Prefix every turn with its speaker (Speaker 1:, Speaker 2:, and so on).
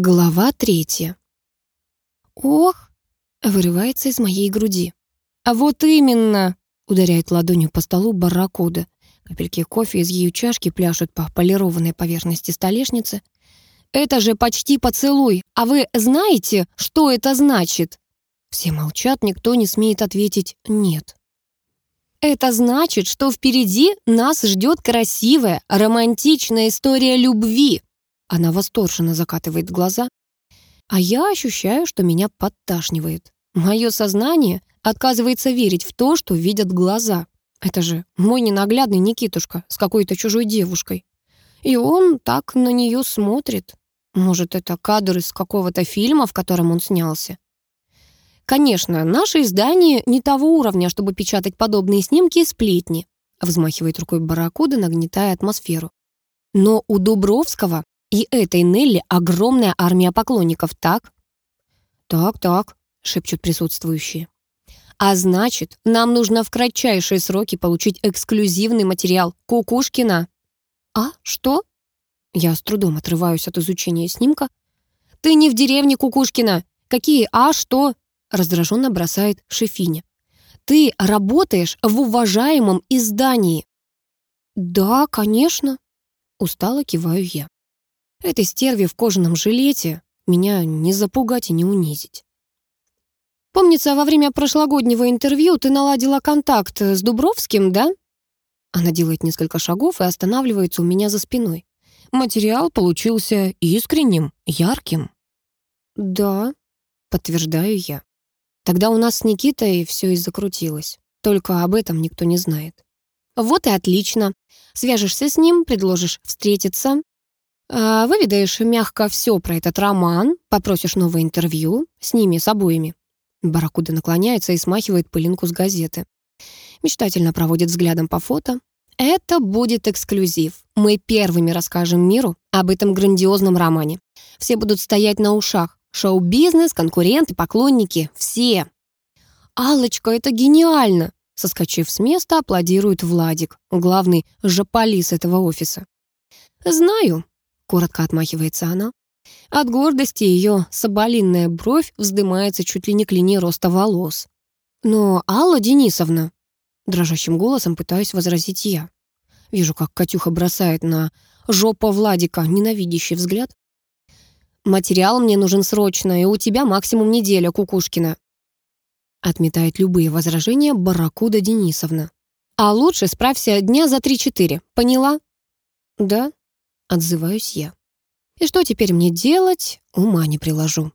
Speaker 1: Глава третья. «Ох!» — вырывается из моей груди. «А вот именно!» — ударяет ладонью по столу барракуда. Капельки кофе из ее чашки пляшут по полированной поверхности столешницы. «Это же почти поцелуй! А вы знаете, что это значит?» Все молчат, никто не смеет ответить «нет». Это значит, что впереди нас ждет красивая, романтичная история любви. Она восторженно закатывает глаза. А я ощущаю, что меня подташнивает. Мое сознание отказывается верить в то, что видят глаза. Это же мой ненаглядный Никитушка с какой-то чужой девушкой. И он так на нее смотрит. Может, это кадр из какого-то фильма, в котором он снялся. Конечно, наше издание не того уровня, чтобы печатать подобные снимки и сплетни. Взмахивает рукой барракуда, нагнетая атмосферу. Но у Дубровского и этой Нелли огромная армия поклонников, так? Так, так, шепчут присутствующие. А значит, нам нужно в кратчайшие сроки получить эксклюзивный материал Кукушкина. А, что? Я с трудом отрываюсь от изучения снимка. Ты не в деревне Кукушкина. Какие «а», «что»? Раздраженно бросает Шефиня. Ты работаешь в уважаемом издании. Да, конечно. Устало киваю я. Этой стерве в кожаном жилете меня не запугать и не унизить. Помнится, во время прошлогоднего интервью ты наладила контакт с Дубровским, да? Она делает несколько шагов и останавливается у меня за спиной. Материал получился искренним, ярким. Да, подтверждаю я. Тогда у нас с Никитой все и закрутилось. Только об этом никто не знает. Вот и отлично. Свяжешься с ним, предложишь встретиться. А, выведаешь мягко все про этот роман, попросишь новое интервью с ними, с обоими. Баракуда наклоняется и смахивает пылинку с газеты. Мечтательно проводит взглядом по фото. Это будет эксклюзив. Мы первыми расскажем миру об этом грандиозном романе. Все будут стоять на ушах. Шоу-бизнес, конкуренты, поклонники — все. алочка это гениально!» Соскочив с места, аплодирует Владик, главный жополис этого офиса. «Знаю», Коротко отмахивается она. От гордости ее соболинная бровь вздымается чуть ли не к линии роста волос. «Но, Алла Денисовна...» Дрожащим голосом пытаюсь возразить я. Вижу, как Катюха бросает на жопу Владика ненавидящий взгляд. «Материал мне нужен срочно, и у тебя максимум неделя, Кукушкина». Отметает любые возражения Барракуда Денисовна. «А лучше справься дня за три-четыре, поняла?» «Да», Отзываюсь я. И что теперь мне делать, ума не приложу.